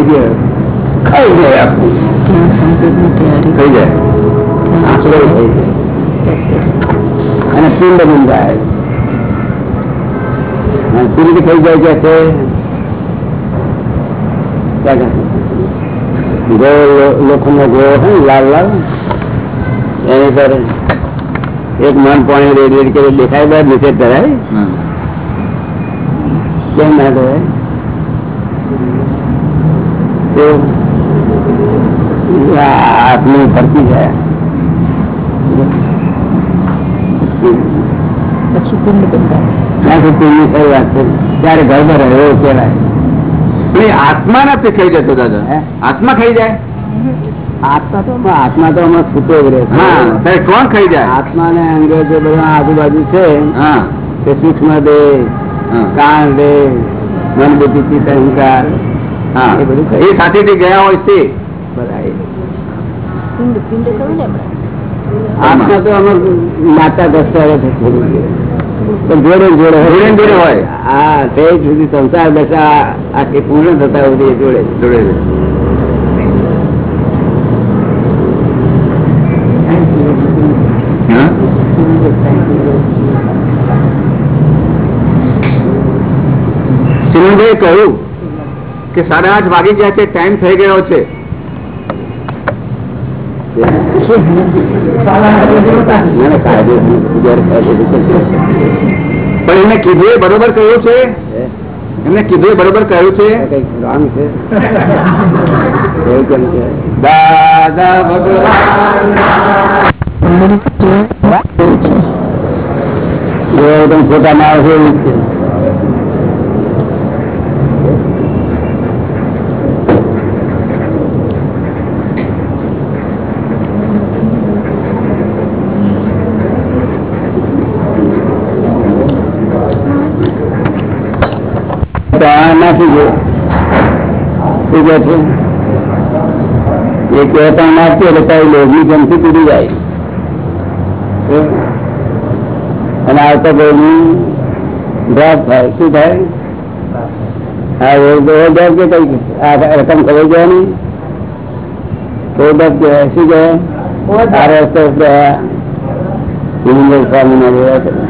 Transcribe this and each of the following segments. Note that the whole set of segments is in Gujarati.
થઈ ખાઈ જાય આખું. થઈ જાય. આંસુ થઈ જાય. અને પિંડ બની જાય. પિંડ થઈ જાય કે છે? ગોળ લોખંડનો ગોળ હોય લાલ લાલ. એની પર એક મન પાણી રેડ રેડ કરી દેખાય બાદ નીચે ધરાય. કેમ ના ધરાય? તો પિંડની શરૂઆત છે. ત્યારે ગરબર એવો એ આત્મા નથી ખાઈ જતો દાદા. આત્મા ખાઈ જાય? આત્મા તો આત્મા તો હમણાં છૂટો જ રહે. છે. હા ત્યારે કોણ ખાઈ જાય? આત્મા ને અંગે જે બધા આજુબાજુ છે હા. તે સૂક્ષ્મ દે કાન દે મન બુદ્ધિ હા એ બધું એ સાથેથી ગયા હોય તે બધા એ. પિંડ પિંડ કહ્યું ને હમણાં આત્મા તો અમે માતા દસ્તાવે છે થોડું. જોડે જોડે જોડે જોડે હોય. હા તે સુધી સંસાર દશા આખી પૂર્ણ થતા સુધી જોડે જોડે હા? કહ્યું કે સાડા આઠ વાગી ગયા છે ટાઈમ થઈ ગયો છે. પણ એમને કીધું એ બરોબર કહ્યું છે? એમને કીધું એ બરોબર કહ્યું છે? દાદા ભગવાન. પોતાના છે? આ નાખી શું કહે છે? એ કહેતા નાખીએ એટલે તારી લોભની જમથી તૂટી જાય. અને આવતા ભાઈ ડ્રોપ થાય. શું થાય? હા એ ડ્રોપ કે કઈ આ રકમ ખબર જવાની? તો ડ્રોપ કહેવાય. શું કહેવાય? આ રસ્તો સ્વામી ના જેવા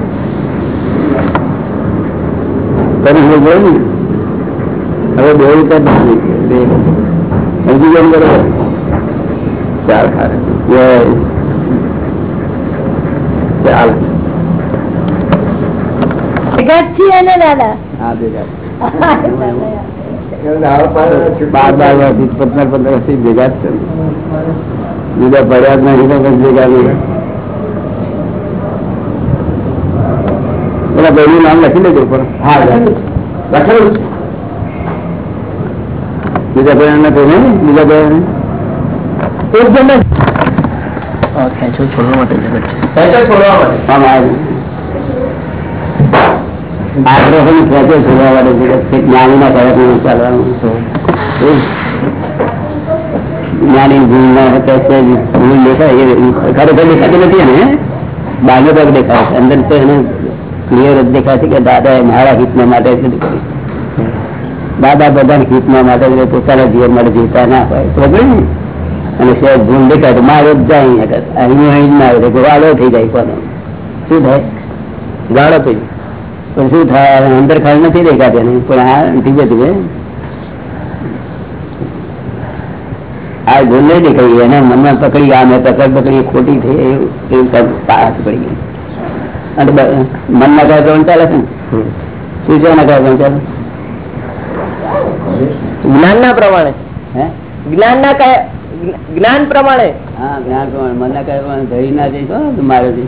ખુલ્લું કરે કરી હોય ગયો ને હવે બે રીતે સમજી ગયો બરોબર ચાલ ખારે ચાલ ભેગા જ છીએ ને દાદા હા ભેગા બાર બાર વર્ષથી પંદર પંદર વર્ષથી ભેગા જ છે બીજા પડ્યા જ નથી તો પછી ભેગા નહીં પેલા બેનું નામ લખી લેજો પણ. હા લખેલું છે. બીજા ભાઈ નથી ને બીજા ભાઈ એકદમ ખેંચો છોડવા માટે જગત છે. આમ આવ્યું આગ્રહ ખેંચે છોડવા માટે જ્ઞાનીના પ્રયત્નો ચાલવાનું જ્ઞાની ભૂલ ના હતા ભૂલ દેખાય એ ખરેખર દેખાતી નથી ને બાજુ ભાગ દેખાય છે. અંદર તો એને ક્લિયર જ દેખાય કે દાદા એ મારા હિતના માટે દાદા બધાને હિતના માટે પોતાના જીવન માટે જીવતા ના હોય અને શેર ભૂલ દેખાય તો મારો જ જાય અહીં અહીં ના આવે, તો થઈ જાય કોનો. શું થાય? ગાળો થઈ પણ શું થાય? અંદર ખાલી નથી દેખાતી એને. પણ આ ધીમે ધીમે આ ભૂલ નહીં દેખાઈ એના મનમાં પકડી, આ મેં પકડ પકડી ખોટી થઈ એવું એવું પાસ પડી ગઈ. અને બ- મનના કાર્યક્રમ ચાલે છે ને? શું છે કાર્યક્રમ ચાલે? જ્ઞાન ના પ્રમાણે. જ્ઞાન ના કહે જ્ઞાન પ્રમાણે. હા જ્ઞાન પ્રમાણે. મન ના કહે પ્રમાણે ધરી ના જઈશ મારે જઈશ.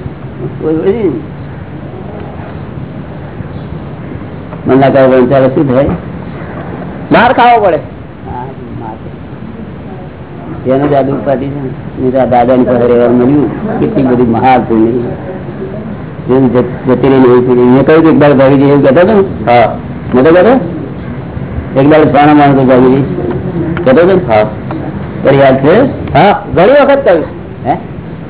મન ના કહે પ્રમાણે ચાલે. શું થાય? માર ખાવો પડે. એનું જાદુ પાટી છે ને, નહીં તો પાસે રહેવાનું મળ્યું. કેટલી બધી મહા પુણ્ય જેમ જતી રહીને એવી પુણ્ય મેં કહ્યું કે એકબાર ભાગી એવું કહેતો હતો ને? હા. નતો કહેતો? એકબાર સોના માણસો ભાગી જઈશ કહેતો હતો હા. તારી યાદ છે? હા ઘણી વખત કહ્યું હે?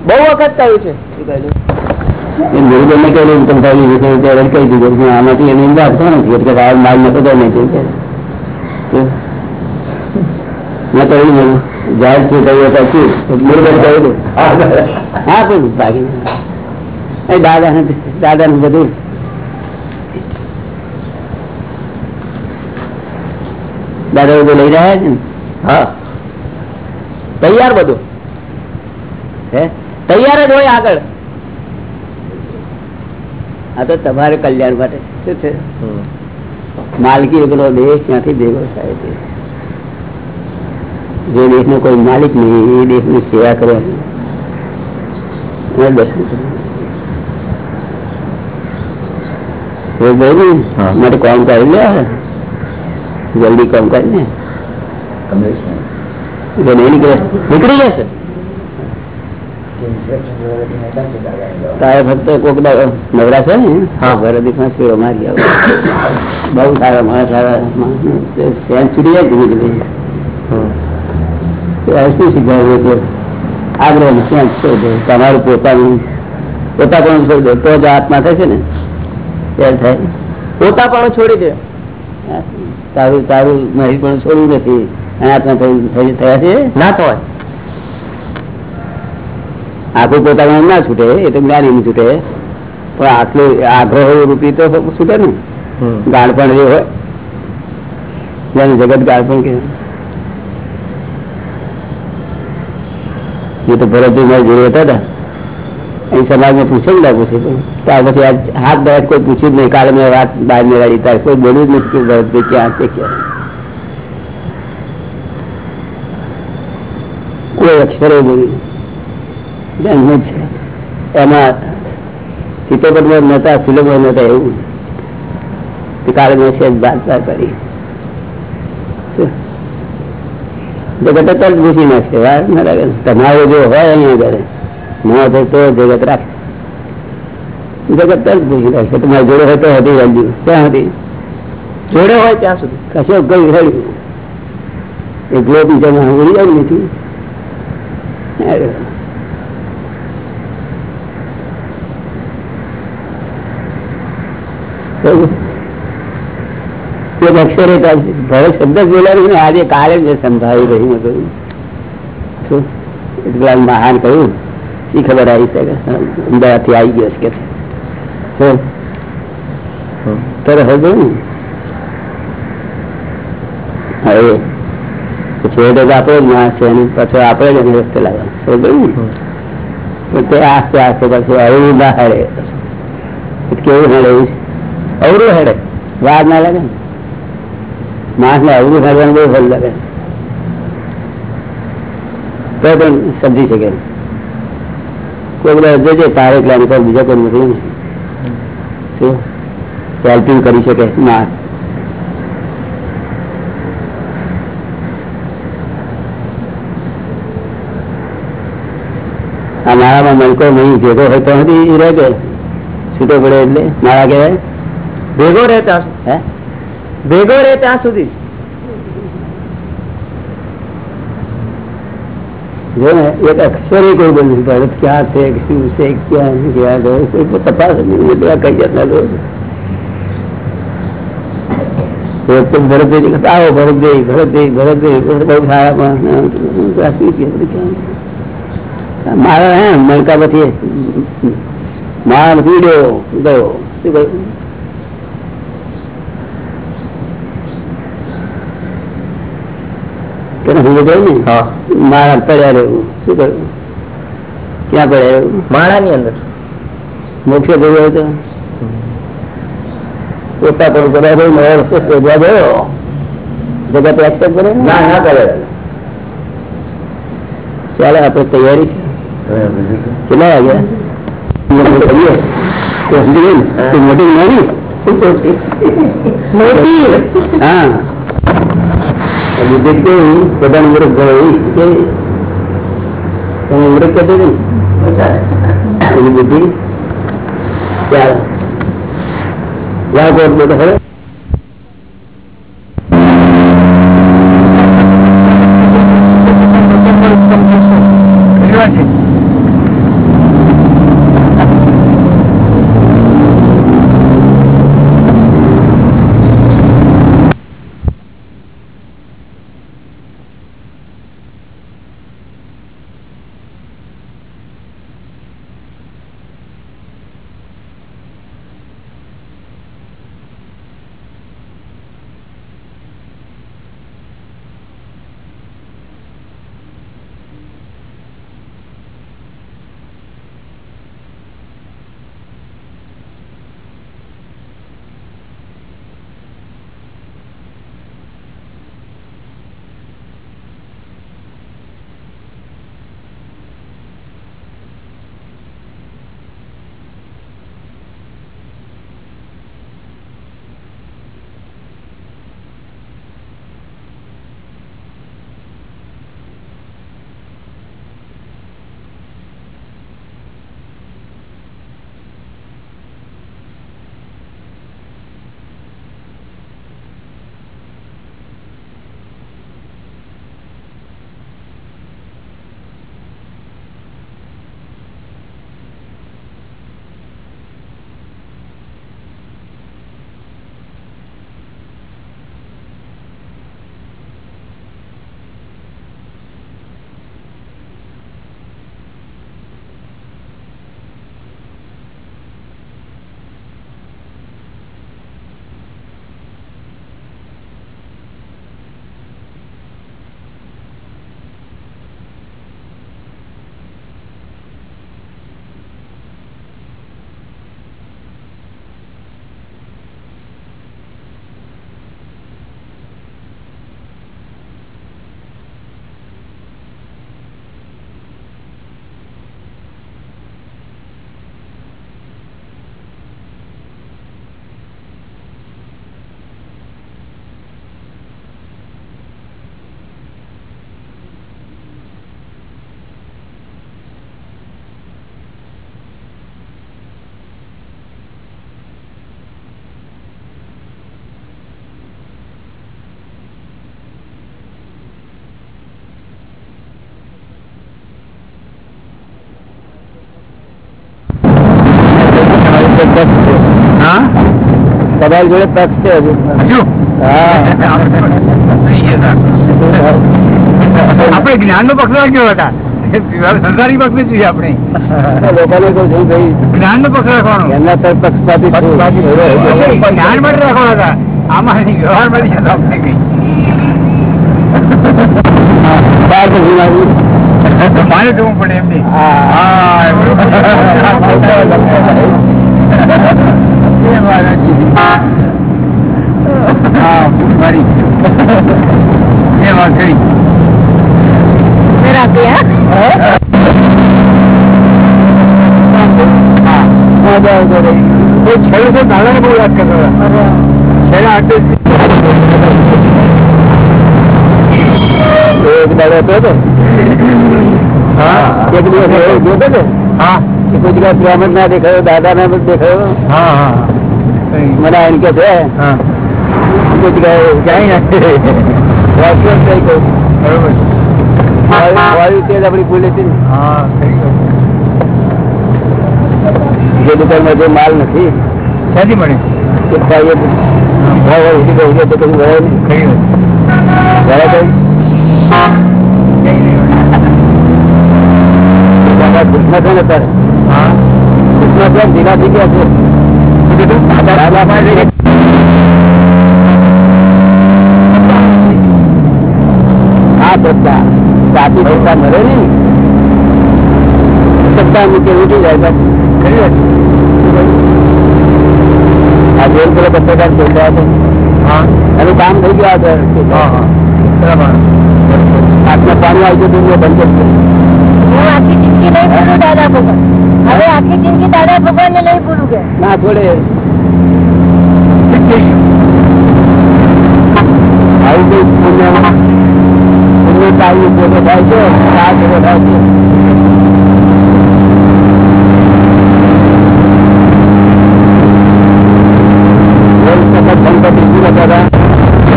બહુ વખત કહ્યું છે. શું કહ્યું ગુરુદેવને કહેલું તમે ભાગી જશો ત્યારે કહી દીધું કે આમાંથી એની અંદર આપતો નથી એટલે માલ નતો તો નહીં મેં કહ્યું જાહેર છે કહ્યું હતા ગુરુદેવ કહ્યું. હા પણ ભાગી દાદા દાદા નું બધું. દાદા બધું લઈ રહ્યા છે હા. તૈયાર બધું? હે? તૈયાર જ હોય આગળ. આ તો તમારે કલ્યાણ માટે. શું છે? માલકી એકલો દેશ ક્યાંથી ભેગો થાય છે? જે દેશનો કોઈ માલિક નહીં એ દેશની સેવા કરવાની એને દર્શન કરવાનું. ને? માટે કામ કરી લે જલ્દી કામ કરી ને નહીં નીકળે નીકળી જશે. તારે ફક્ત કોક નવરા છે ને? હા. શેરો મારી આવો. બહુ સારા સારા માણસ. છૂટી જાય ધીમે શું શીખવાડવું છે. આગ્રહ છોડ તમારું પોતાનું પોતા પણ તો જ આત્મા થશે ને? ત્યારે થાય. પોતા પણ છોડી દે. તારું તારું મારી પણ છોડવું નથી. થયા છે? ના થવાય. આખું પોતાનું ના છૂટે એ તો જ્ઞાની નું છૂટે. પણ આટલું આગ્રહ રૂપી તો છૂટે ને. ગાળપણ જે હોય જેનું જગત ગાળપણ કે. એ તો ભરતજી મારી જોડે હતા એ સમાજમાં પૂછે ને ના પૂછે પણ ત્યાર પછી આજ હાથ દર્દ કોઈ પૂછ્યું જ નહીં કાલે મેં વાત બહાર મેળવી ત્યારે કોઈ બોલ્યું જ નથી કે ભરતભાઈ ક્યાં છે ક્યાં કોઈ અક્ષરે બોલ્યું જન્મ છે એમાં સીતોપદમાં નતા ફિલ્મો નતા એવું તે કાલે મેં છે બાદ બાદ કરી શું? જગત તરત ઘૂસી નાખશે વાર ના લાગે ને. તમારે જો હોય અહીંયા ઘરે ન હોય તો જગત રાખ. જગત તરત ઘૂસી નાખશે તમારી જોડે હોય તો હતી વેલ્યુ ક્યાં હતી? જોડે હોય ત્યાં સુધી. કશું કઈ રહ્યું એટલે બીજામાં ઉડી જાય નથી. એક અક્ષરે ચાલશે. શબ્દ બોલાવ્યું ને આજે કાલે જ સંભાળી રહી મેં કહ્યું શું? એટલા મહાન કહ્યું. શી ખબર આવી શકે અમદાવાદથી આવી ગયો છે કે તારે ને. હવે છેવટે તો આપણો જ માણસ છે અને પાછો આપણે જ એને રસ્તે ને? પણ તે આસ્તે આસ્તે પછી અવરું ના હેડે કેવું હેડે એવું અવરું હેડે વાર ના લાગે ને. માણસ ને અવરું હેડવાનું બહુ ભલ લાગે. તો પણ સમજી શકે. કોઈ બધા તારે બીજા કોઈ નથી શું? હેલ્પિંગ કરી શકે? આ મારામાં મલકો નહીં ભેગો હોય તો નથી રહે કે? છૂટો પડે એટલે? મારા કહેવાય? ભેગો રહે ત્યાં હે? ભેગો રહે ત્યાં સુધી. જો એક અક્ષરે કોઈ બોલ્યું ભરત ક્યાં છે, શું છે, ક્યાં ક્યાં ગયો તપાસ એટલે કઈ જતા ભરતભાઈ આવો ભરતભાઈ ભરતભાઈ ભરતભાઈ ભરત બહુ સારા પણ? બધું? મારા હે મણકા પછી માર ગયો? શું કહ્યું કે હું ગયું ને? મારા પડ્યા રહેવું શું કહ્યું ક્યાં પડ્યા રહેવું માળા ની અંદર. મોક્ષે જવું હોય તો પોતા રસ્તો શોધવા ગયો જગત એક્સેપ્ટ કરે ને? ના, કરે. ચાલો આપણે તૈયારી કેટલા વાગ્યા? તો મોટી. હા. બુદ્ધિ કેવું બધાને મુરત ગયો કે? તમે મુરત કહેતો ને? એની બુદ્ધિ? ત્યાં યાદ બેટા હવે તમારી જોડે તક છે હજુ. આપણે જ્ઞાન નો પક્ષ રાખ્યો હતા? સંસારી પક્ષ નથી આપણે. લોકોને કહું છું ભાઈ જ્ઞાન નો પક્ષ રાખવાનો. એમના પર પક્ષપાતી જ્ઞાન માટે રાખવાના હતા. આમાં વ્યવહારમાંથી આપણે કઈ. બાર પછી મારી. મારે જવું પડે એમ નહીં હા. હા એ બરોબર. એ વાત સાચી. હા મારી એ વાત ખરી મજા આવતો રહી. એ છેલ્લે તો દાદાને બહુ યાદ કરતો હતો. છેલ્લે આટલે એક દાડો હતો તો. હા એક મને આઈને કે છે હા કોઈ જગ્યાએ ક્યાંય નથી વાંચ્યું જ નહીં કહું. બરોબર વાયુ વાયુ તે જ આપણી ભૂલ હતી ને. હા ખરી વાત. જે દુકાનમાં જે માલ નથી ક્યાંથી મળે તે ખાઈએ તો ભાવ હોય ઉડી ગયો તો કશું ભરાય નહીં ખરી વાત ભરાય કઈ દાદા કૃષ્ણ છે ને તારે હા કૃષ્ણ છે ને ઢીલા થઈ ગયા છે શું કીધું. આ સત્તા સાચી સત્તા મળે ને સત્તા મૂકે ઉઠી જાય પાછી. આ જેલ પેલો પત્રકાર ચોખ્યા હતો. હા. એનું કામ થઈ ગયું હા હા. બરાબર. હાથમાં પાણી આવી ગયું બંધ કરી જિંદગી નહીં ભૂલું દાદા ભગવાન. હવે આખી જિંદગી દાદા ભગવાન ને નહીં ભૂલું કે? ના પૂરા દાદા.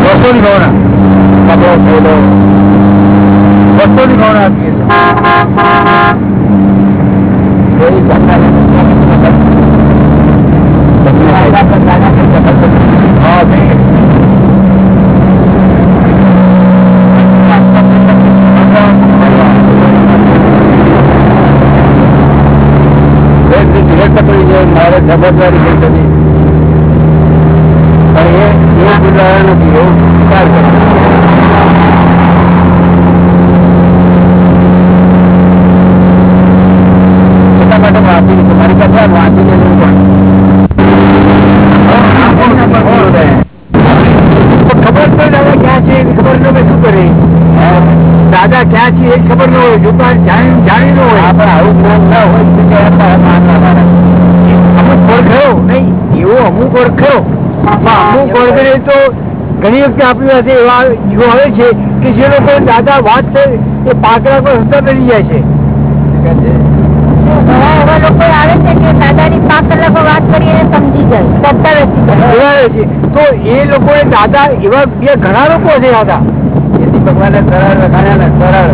વસ્તુની ભાવના થયેલો વસ્તુની ભાવના આપીએ છીએ એવી ઘટના હા થઈ ગઈ. મારે જબરદારી થઈ હતી પણ એ એ ગુજારા નથી એવું વિચાર કર્યો વાંચી લેવું પણ ખબર તો દાદા ક્યાં છે ખબર ન શું કરે દાદા ક્યાં છે એ ખબર ન હોય દુકાન જાણી ન હોય આપણે આવું જ્ઞાન ના હોય. અમુક ખરો નહીં એવો અમુક પણ અમુક ઓળખે તો ઘણી વખતે આપણી પાસે એવા યુવા આવે છે કે જે લોકો દાદા વાત છે એ પાકડા પર હસતા બની જાય છે એવા લોકો આવે છે કે દાદાની પાંચ કલાકો વાત કરીને સમજી જાય. તો એ લોકો દાદા એવા બે ઘણા લોકો છે દાદા. એથી ભગવાને ને સરળ સરળ ને સરળ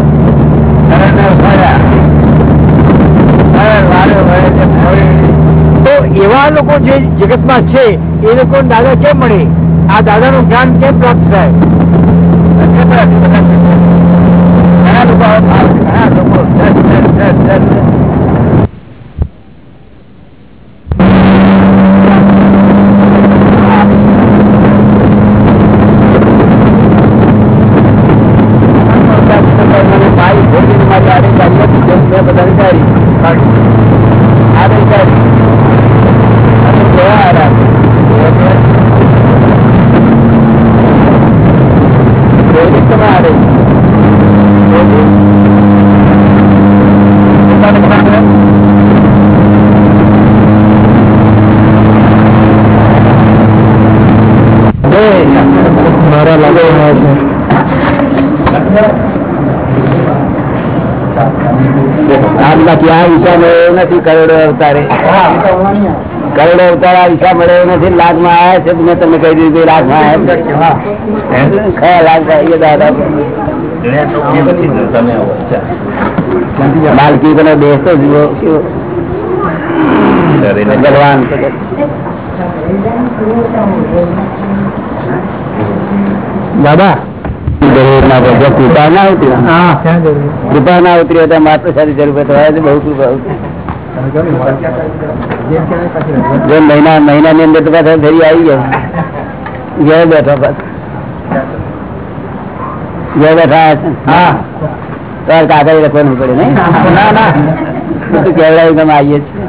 તો એવા લોકો જે જગતમાં છે, એ લોકો દાદા કેમ મળે? આ દાદાનું જ્ઞાન કેમ પ્રાપ્ત થાય? ઘણા લોકો ઘણા લોકો મને બાઈ ભોગીને મારી આડે ચાલી હતી, જેમ મેં બધાને ચારી. આડે ચારી. અને કેવા આડા? કેવી તમે આડે? કેવી? પોતાને ખબર છે? મારા લાગે આજ બાકી આ હિસાબ મળ્યો નથી કરોડો અવતારે. કરોડો અવતાર આ હિસાબ મળ્યો નથી લાખમાં આવ્યા છે મેં તમને કહી દીધું લાખમાં આવ્યા કયા લાખ આવી દાદા બાલકી તમે દેશ જુઓ ભગવાન. દાદા કૃપા ના જવું કૃપા ના ઉતરી માત્ર સારી જરૂર બહુ કૃપા ઉતરી. જો મહિના મહિના ની અંદર તો પાછા ફરી આવી ગયો ઘેર બેઠો ઘેર બેઠા હા. તાર કાગળ લખવાનું પડે નહીં? ના ના તું કેવડાવી તમે આવીએ છીએ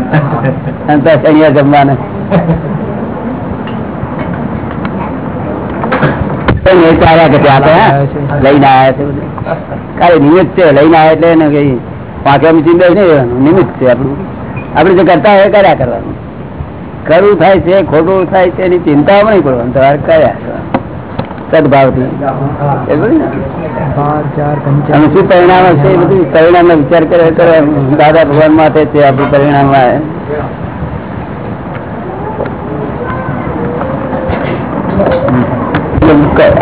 અને તો શનિવાર જમવાના. એ ચાલ્યા કે ત્યાં આપણે લઈને આવ્યા છે કાલે નિમિત્ત છે લઈને આવ્યા એટલે એને કઈ પાંચ નહીં રહેવાનું. નિમિત્ત છે આપણું. આપણે જો કરતા હોય કર્યા કરવાનું. કરવું થાય છે ખોટું થાય છે એની ચિંતા નહીં પડવાનું. તમારે કર્યા સદભાવથી એ બધું ને? અને શું પરિણામ હશે એ બધું? પરિણામ નો વિચાર કરે કરે દાદા ભગવાન માટે છે આપણું પરિણામ આવે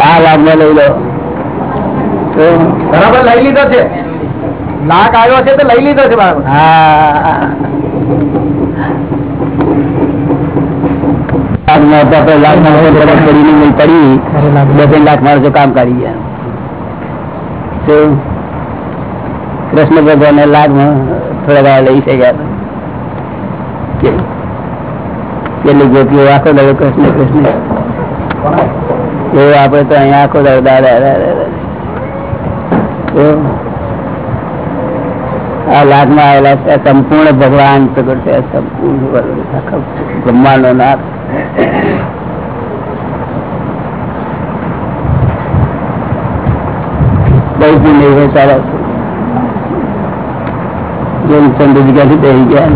આ લાભમાં લઈ લો. તો? બરાબર લઈ લીધો છે. લાખ આવ્યો છે તો લઈ લીધો છે બરાબર. હા. લાખમાં તો આપણે લાખમાં હવે ખબર પડી નહીં નહીં પડી બે ત્રણ લાખ માણસો કામ કરી ગયા તો કૃષ્ણ ભગવાન લાખમાં થોડા ગાળા લઈ શક્યા કે- કેટલી ગોપીઓ આખો દાડો કૃષ્ણ કૃષ્ણ એવું આપણે તો અહીંયા આખો દાડો દાદા દાદા દાદા. તો આ લાખમાં આવેલા છે. સંપૂર્ણ ભગવાન પ્રગટ છે સંપૂર્ણ. આખા નાથ બહુ જેમ ચંદ્ર જગ્યાથી બેસી ગયા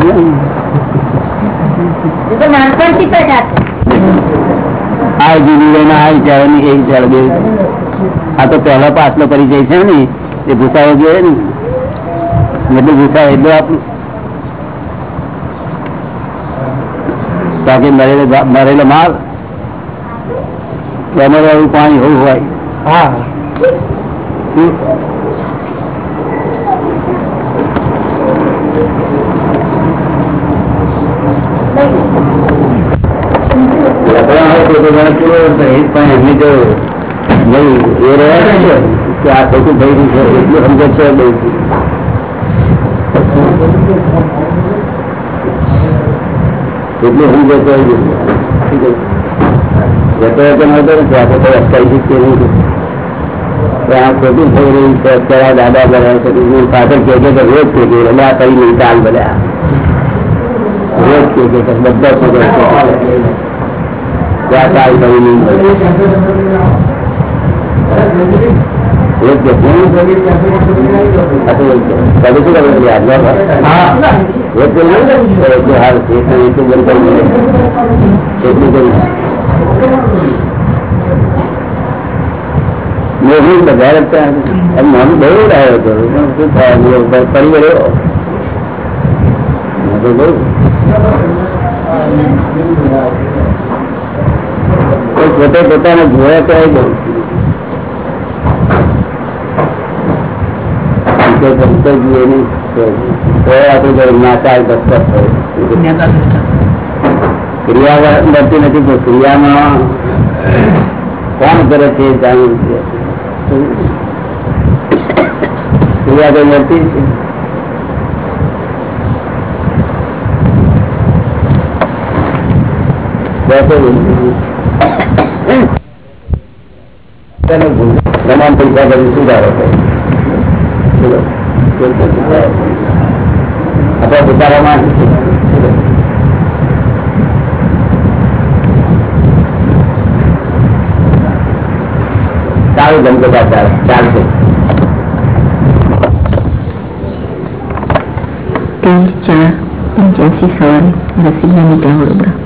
આ જીવી લઈને આ વિચારો ને એ વિચારો બે આ તો પહેલો પાછલો પરિચય છે ને. એ ભૂસાવો જોઈએ ને. એટલે ભૂસાવો એટલું આપણું. બાકી મરેલો મરેલો માલ કેમેરો એવું પાણી હોવું હોય. હા. એમની તો નહીં એ રહ્યા છે કે આ ખોટું થઈ રહ્યું છે એટલું સમજે છે એટલું છે. જતો નતો ત્યાં તો અટકાવી શકીએ બધા હું કઈ નહીં, ચાલ બધા રોજ કે બધા ખોટો ત્યાં એમ મન બહુ રહ્યો હતો શું થાય પડી ગયો પોતે પોતાને જોયા કરાય બહુ કે ગમતો જોઈએ નહીં તો આપણે નાચાર દસ્તક ક્રિયા મળતી નથી તો ક્રિયામાં કોણ કરે છે જાણવું ક્રિયા કઈ મળતી છે. તમામ પૈસા કરી સુધારો આપણે સુધારામાં સારું ગમતો ચાલ ચાલશે તેર ચાર પંચ્યાસી સવારે રસીદના ત્યાં વડોદરા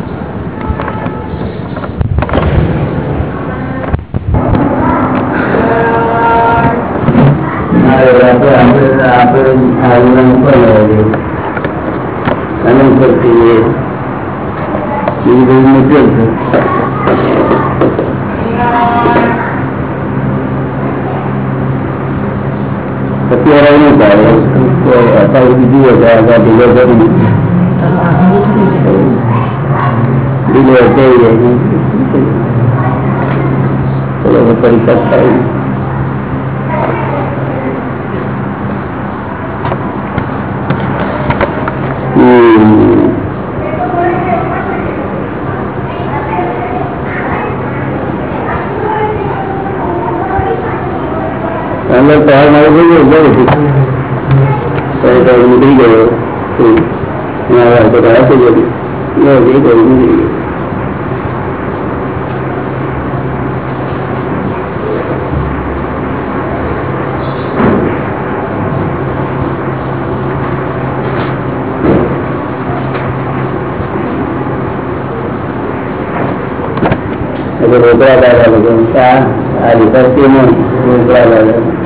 પરીક્ષા થાય હમ અંદર સવાર મારે થઈ ગયો ગયો નીકળી ગયો તો ઘણા થઈ ગયો નીકળી ગયો એટલે રોકડા દાદા લોકો આ વિપત્તિ નો રોકડા દાદા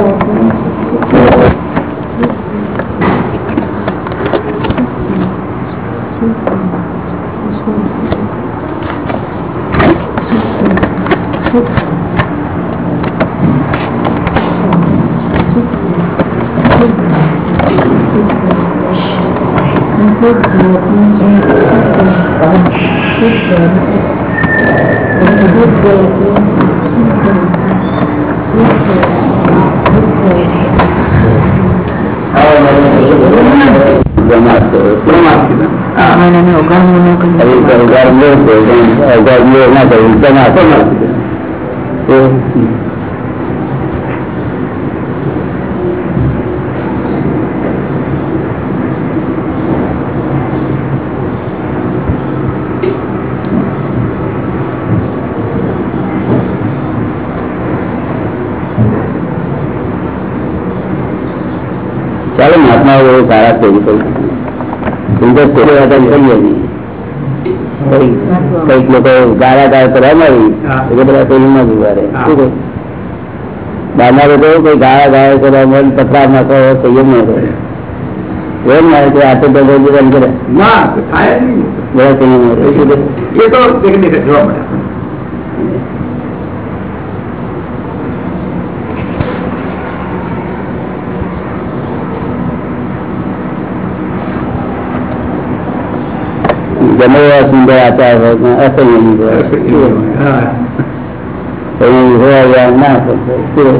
મને ચાલો મહાત્મા બહુ સારા છે એ કહ્યું. સુંદર છે એ વાત એમ કહીએ નહીં. કઈ- કંઈક લોકો ગાળા ગાળ કરવા મળી એટલે બધા ન ગુવારે શું કહું? બહારના લોકો કોઈ ગાળા ગાળ કરવા મળે પથરા નાખો સંયમ ન કરે એમ મારે કે આ તો બધો જ કરે. ના થાય જ નહીં. બધા સંયમ કહે? એ તો જોવા મળે ગમે એવા સુંદર આચાર હોય પણ અસંયમી હોય શું કહે? હા સંયમી હોય યા ના સુંદર શું કહે?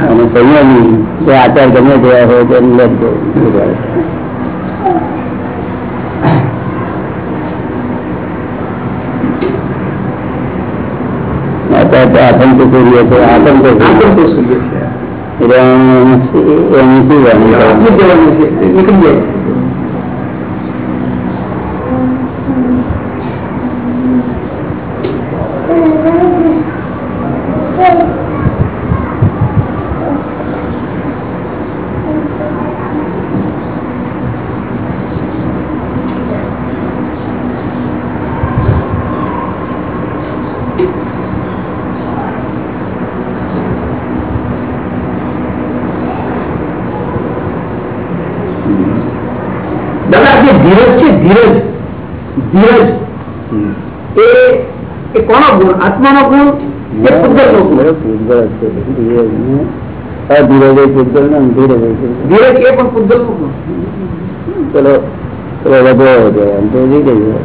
અને સંયમી જે આચાર ગમે તેવા હોય તો આચાર તો આતંક સૂર્ય છે આતંક સૂર્ય એટલે એની શું- નીકળી જાય દાદા જે ધીરજ છે ધીરજ ધીરજ એ એ કોનો ગુણ આત્માનો ગુણ કે પુદ્ગલનો ગુણ બરોબર, પૂતગલ જ છે. ધીરજ અધીરજ એ પૂતગલ ને ધીરજ ધીરજ એ પણ પુદ્ગલનો ચલો ચલો વધો વધો તો ધીરજ હોય.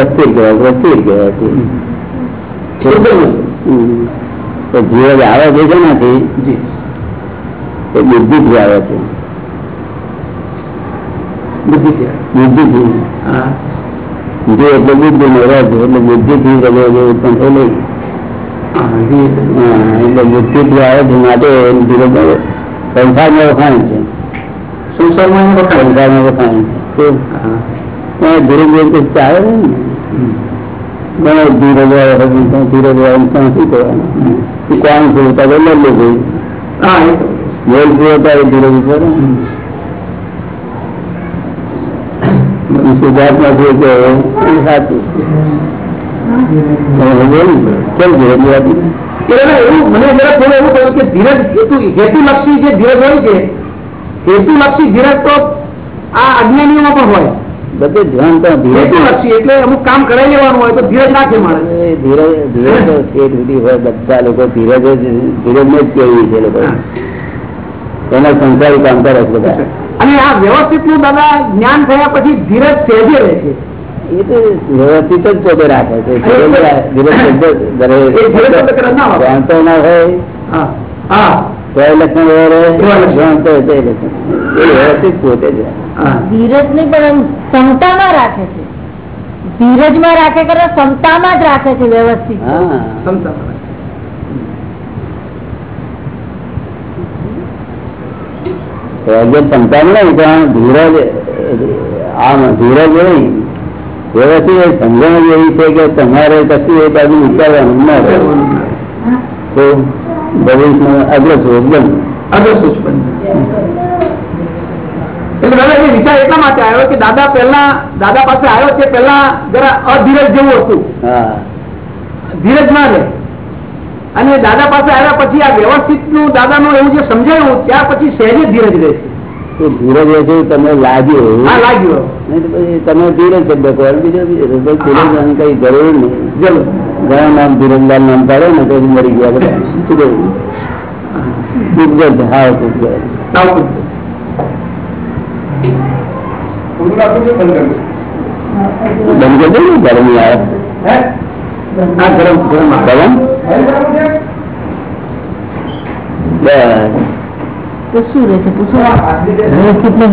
અસ્થિર કહેવાય કહેવાય. તો ધીરજ આવે છે શેનાથી? જી એ બુદ્ધિથી આવે છે બુદ્ધિથી બુદ્ધિથી હા જે એટલે બુદ્ધિ નો રજ એટલે બુદ્ધિથી જે ઉત્પન્ન થયેલી એટલે બુદ્ધિથી આવે છે માટે સંસારમાં વખાણ છે. સંસારમાં સંસારમાં વખાણ છે. ધીરજ ધીરજ ચાલે ને. ને ત્યાં શું કરવાનું? કોણ છે? તો ભાઈ હા. બોલ ત્યારે ધીરજ ઉપર શુદ્ધાત્મા છે કે સાચું બોલું કેમ બધે લોકો ધીરજ ધીરજ ને જ કેવી છે લોકો એના સંસારી કામ કરે છે અને આ વ્યવસ્થિતનું દાદા જ્ઞાન થયા પછી ધીરજ સહેજે રહે છે એ તો વ્યવસ્થિત જ પોતે રાખે છે. કદાચ ના હોય. તો એ લક્ષણ એવા રહે એવા લક્ષણ. ધ્યાન તો હોય એ વ્યવસ્થિત પોતે જ ધીરજ નહીં પણ ક્ષમતામાં રાખે છે. ધીરજમાં રાખે કરે ક્ષમતામાં જ રાખે છે વ્યવસ્થિત. ક્ષમતામાં. ક્ષમતા નહીં પણ ધીરજ આમ ધીરજ નહીં. વ્યવસ્થિત સમજણ એવી છે કે તમારે કશું એ બાજુ વિચારવાનું ના રહે. તો ભવિષ્યમાં અગ્રસો એકદમ આગળ શું છે એટલે દાદા એ વિચાર એટલા માટે આવ્યો કે દાદા પહેલા દાદા પાસે આવ્યો છે પહેલા જરા અધીરજ જેવું હતું. ધીરજ ના રહે. અને દાદા પાસે આવ્યા પછી આ વ્યવસ્થિતનું દાદાનું એવું જે સમજાયું ત્યાર પછી સહેજે ધીરજ રહેશે. તો ધીરજ હશે તમને લાગ્યું. લાગ્યું. નહીં પછી તમે ધીરજ શબ્દ કહો. બીજો ધીરજ કઈ જરૂર નહીં. જરૂર. ઘણા નામ ધીરજલાલ નામ પાડે ને તો મરી ગયા બધા. શું કહ્યું હા બંધ કરી દે. ગરમી આવે. ગરમ ગરમ બસ. તો શું રહે છે? પૂછો. વ્યવસ્થિત ને?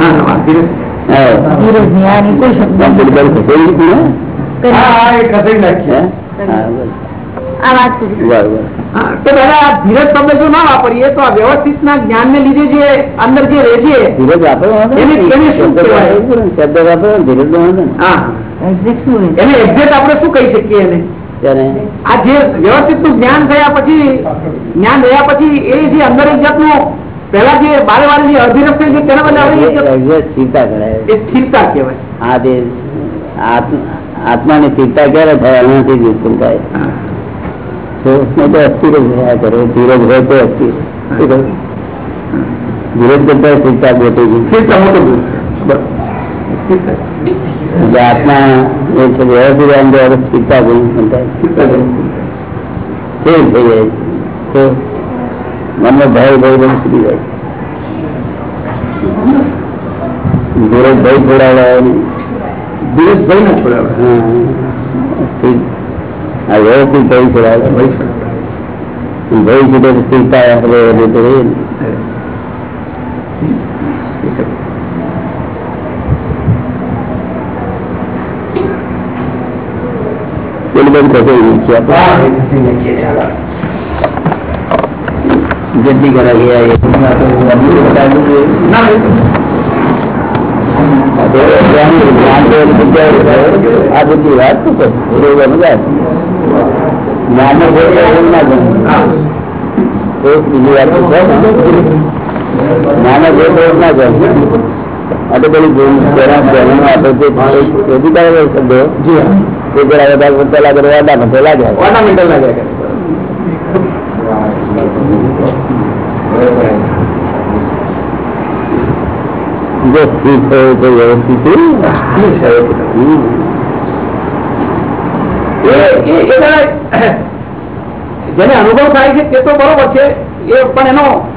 હા, હા, ધીરજ. હા ની કોઈ શબ્દ ને? વાપરીએ તો આ વ્યવસ્થિત ના જ્ઞાન ને લીધે જે અંદર જે રહે છે ધીરજ વાપરો વાંધો એને- શબ્દ ધીરજ એક્ઝેક્ટ? એને આપણે શું કહી શકીએ એને? આ જે વ્યવસ્થિતનું જ્ઞાન થયા પછી જ્ઞાન રહ્યા પછી એ જે અંદર એક જાતનું પહેલા જે બારે બારે જે અધિરસ થઈ ગયું તેના બદલે હવે એક જાત- exact સ્થિરતા કરાય એ સ્થિરતા કહેવાય. આ જે આત્મ- આત્માની સ્થિરતા ક્યારે થાય? એનાથી જ ઉત્પન્ન થાય. હા. તો નહીં તો અસ્થિર જ રહ્યા કરે. ધીરજ હોય તો અસ્થિર. શું કહ્યું? ધીરજ કરતા સ્થિરતા મોટી છે. સ્થિરતા મોટો આત્મા એ છે વ્યવસ્થિત અંદર સ્થિરતા ગુણ થઈ જાય? તો મનમાં ભય ભય બધું સુધી જાય. ધીરજ ભય છોડાવડાવે નહીં ભય ન છોડાવે. હા. સ્થિર આ વ્યવસ્થિત ભય છોડાવે. ભય છોડાવે. ભય છૂટે ચિંતા આપણે રહે તો રહીએ ને. પેલું છીએ. કરાવી આ બધી વાત શું કરું? એવું ના બીજી વાત તો છે ને. જ્ઞાનનો ભેદ ના ગમે. તો પેલી ગુણ પેલા આપણે જે શોધી કાઢેલો શબ્દો, જી હા. તે જરા વધારે પડતા લાગે તો વાદા પડતા લાગે. Ornamental જો સ્થિર થયો તો વ્યવસ્થિત એ એ- એ જેને અનુભવ થાય છે તે તો બરોબર છે. એ પણ એનો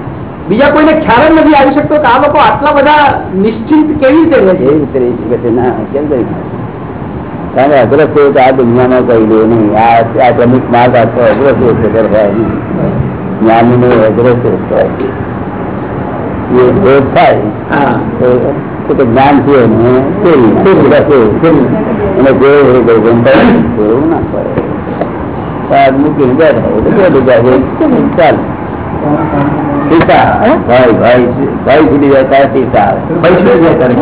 બીજા કોઈને ખ્યાલ જ નથી આવી શકતો કે આ લોકો આટલા બધા નિશ્ચિંત કેવી રીતે રહે છે? એવી રીતે ના કેમ કરી કારણ કે અગ્રસ્ત હોય તો આ દુનિયામાં કહી દે નહીં. આ આ માર્ગ આપતો અગ્રસ્ત હોય તો નહીં. જ્ઞાની નો અગ્રસ્ત થાય એ ભેદ થાય. તો જ્ઞાન છે ને અને જે એવું ના પડે. મૂકીને બેઠા હોય તો ચાલ. સીતા ભાઈ ભાઈ ભાઈ છૂટી જાય ત્યારે સીતા આવે. ભાઈ શું જાય તારે?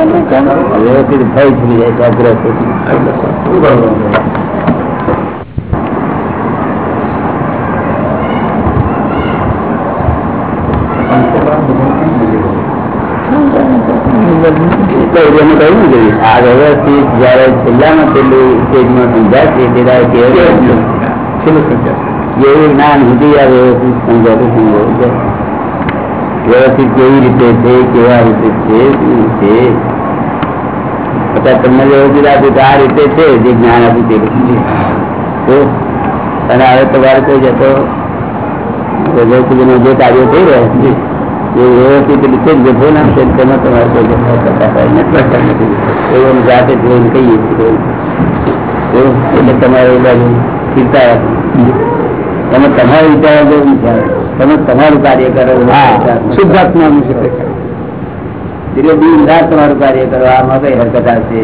વ્યવસ્થિત ભય છૂટી જાય છે. અગ્રસ્ત એટલે એને કહ્યું ને કે આ વ્યવસ્થિત જયારે છેલ્લામાં છેલ્લું સ્ટેજમાં સમજાશે ત્યારે કેવું છેલ્લું સમજાશે. જેવું જ્ઞાન સુધી આ વ્યવસ્થિત સમજાતું સમજાવું છે. વ્યવસ્થિત કેવી રીતે છે, કેવા રીતે છે, શું છે? અત્યારે તમને વ્યવસ્થિત આપ્યું તો આ રીતે છે જે જ્ઞાન આપ્યું તે રીતે. તો અને હવે તમારે કોઈ જતો વ્યવસ્થિત એનો જે કાર્ય થઈ રહ્યા છે એ વ્યવસ્થિત રીતે જ બેઠો ના છે તેમાં તમારે કોઈ જતા કરતા હોય નથી એવું અમે જાતે જોઈને કહીએ છીએ. તો એટલે તમારે એ બાજુ સ્થિરતા એમાં તમારો વિચારવા જેવું વિચાર. તમે તમારું કાર્ય કરો. હા શુદ્ધાત્માનું છે ધીરે ધીરે દિન તમારું કાર્ય કરો. આમાં કઈ હરકત આવશે?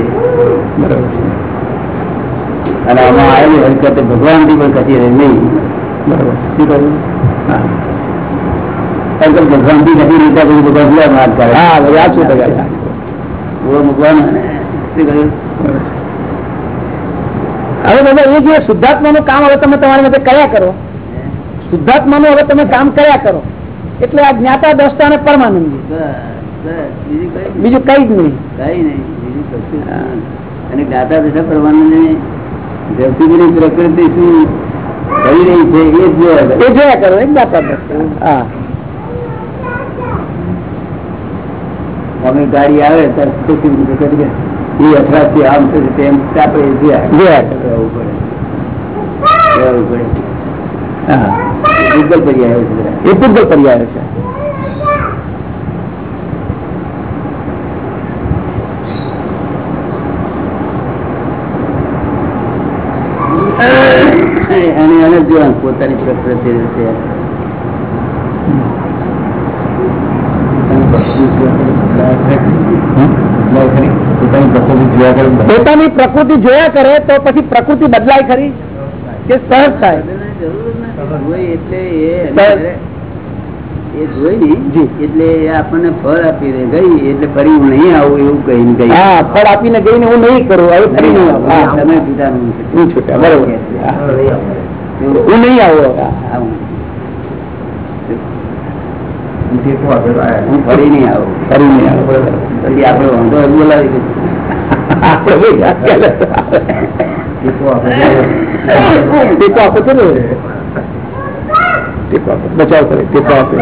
અને આમાં આવેલી હરકત ભગવાનથી પણ ખસી રહી નહીં. બરાબર શું કહ્યું હરકત ભગવાનથી કચી રીતે પછી ભગવાન શું માર કરે? હા આ શું ટકા ભગવાન શું કહ્યું હવે દાદા એ જે શુદ્ધાત્માનું કામ હવે તમે તમારી માટે કર્યા કરો. શુદ્ધાત્માનું હવે તમે કામ કર્યા કરો. એટલે આ જ્ઞાતા દ્રષ્ટા ને પરમાનંદ. બીજું કઈ જ નહીં. કઈ નહીં. અને જ્ઞાતા દશા પરમાનંદ ધરતીની પ્રકૃતિ શું કરી રહી છે એ જોયા એ જોયા કરો એ જ્ઞાતા દ્રષ્ટા. હા. અમે ગાડી આવે ત્યારે એ આમ થશે તેમ આપણે જોયા જોયા કરવું પડે. રહેવું પડે. છે એ પૂજ્ય પર્યાય છે. પોતાની પ્રકૃતિ છે પોતાની પ્રકૃતિ જોયા કરે તો પછી પ્રકૃતિ બદલાય ખરી? કે સહજ થાય? એટલે એ એ જોઈ એટલે આપણને ફળ આપી ગઈ એટલે ફરી હું નહીં આવું એવું કહીને ગઈ. હા ફળ આપીને ગઈને હું નહીં કરું હવે ફરી નહીં આવું. તમે પિતાનું હું છૂટ્યા બરોબર. હું. નહીં આવું આવું. ફરી નહીં આવું. ફરી નહીં આવું. પછી આપણે વાંધો જ બોલાવી કરે. ટેકો આપો છો ને ટેકો આપે બચાવ કરે ટેકો આપે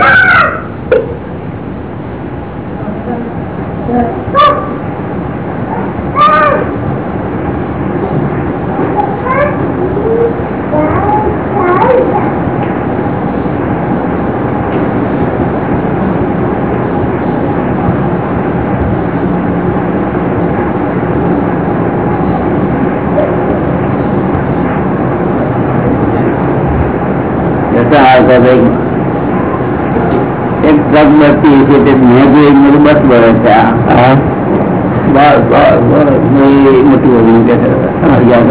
જતા આવતા ભાઈ એક ટ્રક બસતી છે તે મેં જોઈ મેં બસ બળે છે આ હા બસ બસ બસ મેં મોટી ઓલી કે ગયા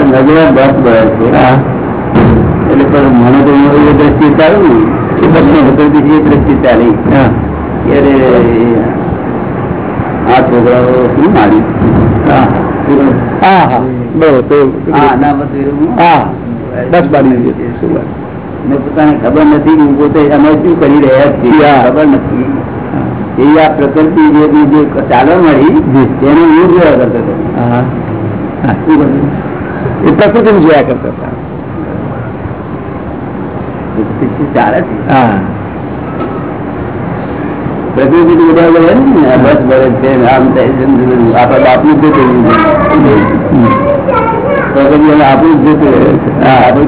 કરે છે એટલે પણ મને તો એ દ્રષ્ટિ ચાલુ એ પ્રકૃતિ છે એ દ્રષ્ટિ ચાલી ત્યારે આ છોકરાઓ શું મારી? પોતાને ખબર નથી હું પોતે અમે શું કરી રહ્યા છીએ. ખબર નથી. એ આ પ્રકૃતિ જે ચાલવા મળી તેને હું જોયા કરતો હતો? એ પ્રકૃતિને જોયા કરતા હતા. પ્રકૃતિ પ્રકૃતિ બસ છે આપણા બાપનું જ જોતું પ્રકૃતિ આપણું જ જોતું રહે છે. હા આપણું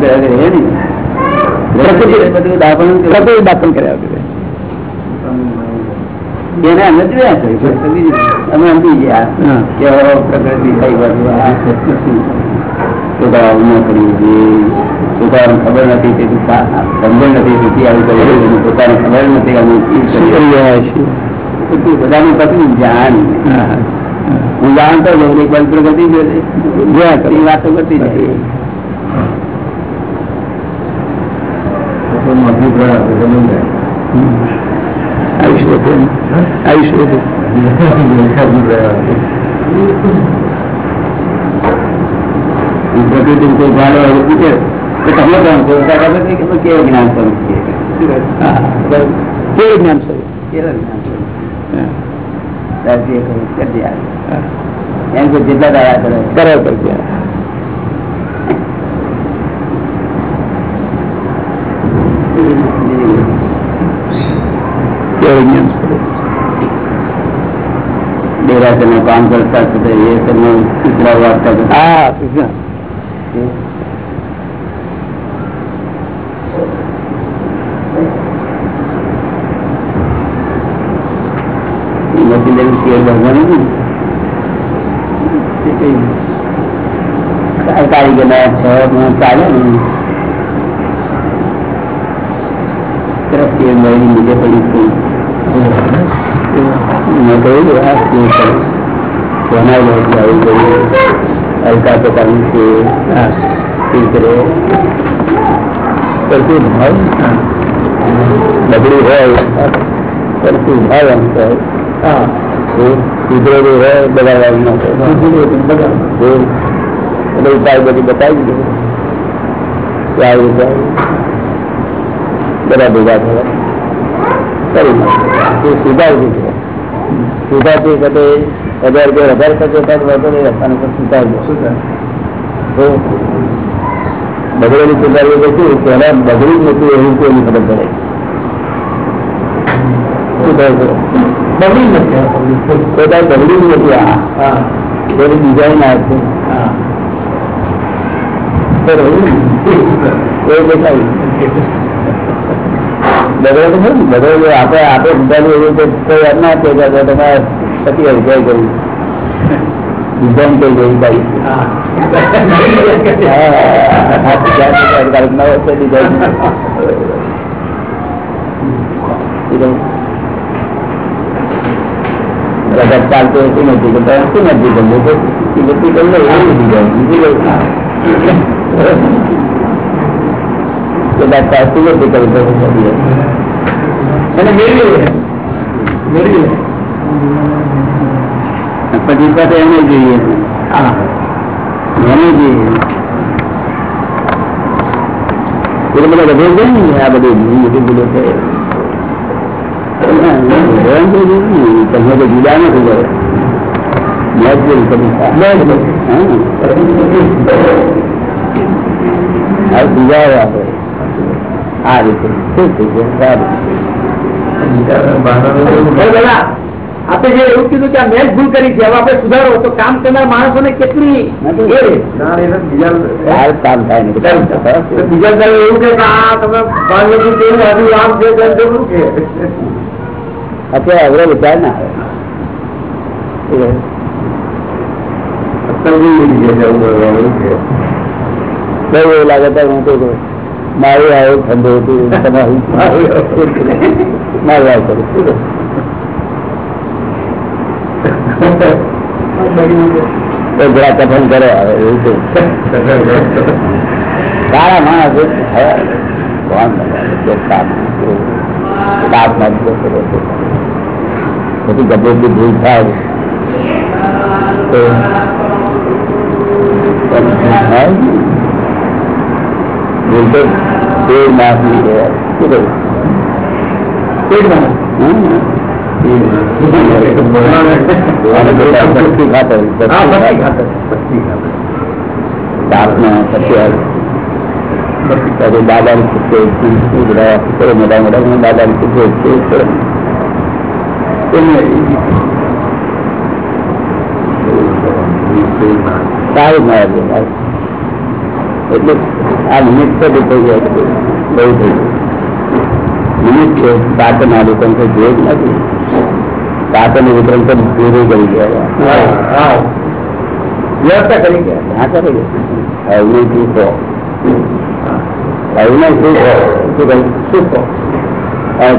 ને પ્રકૃતિ એ દાપણ પ્રકૃતિ દાપણ કર્યા વગર. એને અમે જોયા છે પ્રકૃતિ અમે સમજી ગયા. કે પ્રકૃતિ આ છોકરાઓ ન કરવું જોઈએ છોકરાઓને ખબર નથી તેથી સમજણ નથી તેથી આવું કર્યું છે. પોતાને ખબર નથી અમે બધાનું પછી જાણ હા જાણતો જ હોઉં કે પ્રગતિ. એ વાતો કરતી જાય આયુષ્ય આયુષ્ય. પ્રકૃતિ કોઈ ભાડો હવે પૂછે કે તમે કોણ છો ખબર નહીં કે કેવું જ્ઞાન સ્વરૂપ. બરાબર. કેવું જ્ઞાન સ્વરૂપ. કેવું જ્ઞાન સ્વરૂપ? એમ કે જેટલા કરે બરાબર છે. દેરાસર કામ કરતા હતા એ તમને વાર્તા વાગતા હા સૂચના. મશીનરી શેર છ ચાલે ને? તરફથી એ મળીને બીજે પડી હતી મેં કહ્યું, આ શું છે? છે ચિત્ર કરતું ભાવ બગડી હોય કરતું ભાવ એમ કહે કુદરતી હોય બગાડવાનું ન હોય. એટલે ઉપાય બધી બતાવી દીધો. ચાર રીતે બધા ભેગા થયા. કરી હજાર રૂપિયા વધારે ખર્ચો થાય વાંધો નહીં રસ્તાને ખર્ચ સુધારજો. તો બગડેલી સુધારવી શું? પહેલા બગડી જ નથી એવું કોઈની ખબર પડે. બગડી નથી. કોઈ બગડી જ નથી આ. કોઈ ડિઝાઇન આવે છે. એ દેખાય. બગડે તો બગડે આપણે આપણે સુધારવું એવી રીતે કોઈ યાદ ના કે તમારે પતિ વિજય કર્યું ડિઝાઇન થઈ ગઈ ભાઈ ચાલતું હતું નથી કે તમે શું નથી કરવું તો નથી કરવું એવું નથી જાય બીજું કઈ કદાચ ચાલતું નથી કરવું તો કરી અને મેળવી મેળવી પછી પાસે એને જોઈએ. એને જોઈએ. એટલે બધા બધે છે ને આ બધી મોટી ભૂલો છે તમે તો જુદા નથી કરે. હા. આ રીતે. શું થઈ ગયું? સારું. આપણે જે એવું કીધું કે આ મેં જ ભૂલ કરી છે હવે આપણે સુધારો. તો કામ કરનાર માણસોને કેટલી? નથી. એ. સારું કામ થાય ને બધા બીજા દાડે એવું કે આ તમે પાંચ લોકો કેવું હજુ આમ છે તેમ છે શું કે અત્યારે અવરો વિચાર ના આવે? બહુ એવું લાગે તો હું તો કહું, મારું આવું ઠંડુ હતું તમારું મારું આવું કરું શું કરું? તો જરા કથન કરે હવે એવું છે સારા માણસ હોય. કોણ બગાડે? જો કામ કામમાં જ બેઠો રહેતો. પછી ગભેલી ભૂલ થાય તો એમ થાય ને. ભૂલ તો બે માસની કહેવાય. શું કહ્યું? દાદાની ખુશી બધા કરો મોટા મોટા દાદાની છે સારું મારા એટલે આ નિમિત્ત થઈ ગયા બહુ થઈ ગયું. નિમિત્ત છે સાતન આ દુકાન તો જોયું જ નથી નું વિતરણ તો પૂરું કરી ગયા વ્યવસ્થા કરી ગયા. હા કરે અવની શું કહો? અવને શું શું કહ્યું શું કહો?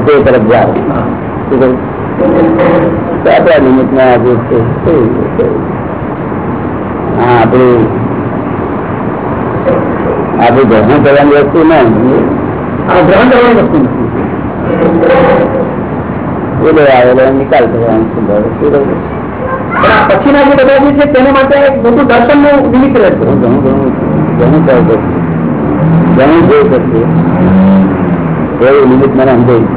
તે તરફ જાઓ. શું કહ્યું આપણા નિમિત્તમાં આજે હા આપણું આપણું ગ્રહણ કરવાની વસ્તુ ના ગ્રહણ કરવાની વસ્તુ નથી. એટલે આવેલો નિકાલ આ પછીના જે બધા જે છે તેના માટે એક દર્શનનું નિમિત્ત રહેશે ઘણું ઘણું ઘણું. કહે ઘણું જોઈ શકીએ એવું નિમિત્ત મને સમજાય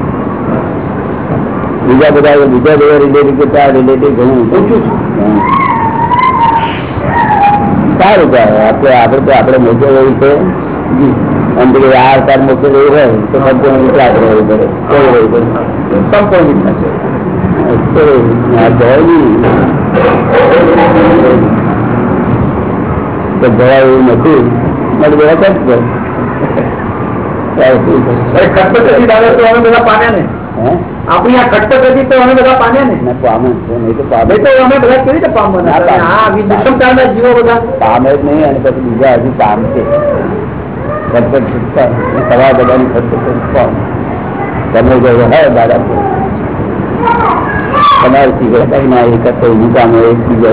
બીજા બધા બીજા બધા રિલેટિવ કરતા રિલેટિવ ઘણું ઓછું છે. સારું કહેવાય આપણે આપણે તો આપણે મોટો હોય છે અને પેલી આ અવતાર મોટો એવું હોય તો સંપૂર્ણ રહેવું પડે. કેવું રહેવું પડે? સંપૂર્ણ એવું નથી. બધા આપણી આ ખટપટ તો અમે બધા પામ્યા ને. પામે નહીં તો પામે તો અમે બધા કેવી રીતે પામવાના? જીવો બધા. પામે જ નહીં અને પછી બીજા હજુ પામશે. ખટપટ છૂટતા સવા બધાની ખટપટ પામ તમે જો હોય દાદા તમારે સિગરેટ ના એક કરતો મુકામે એક બીજો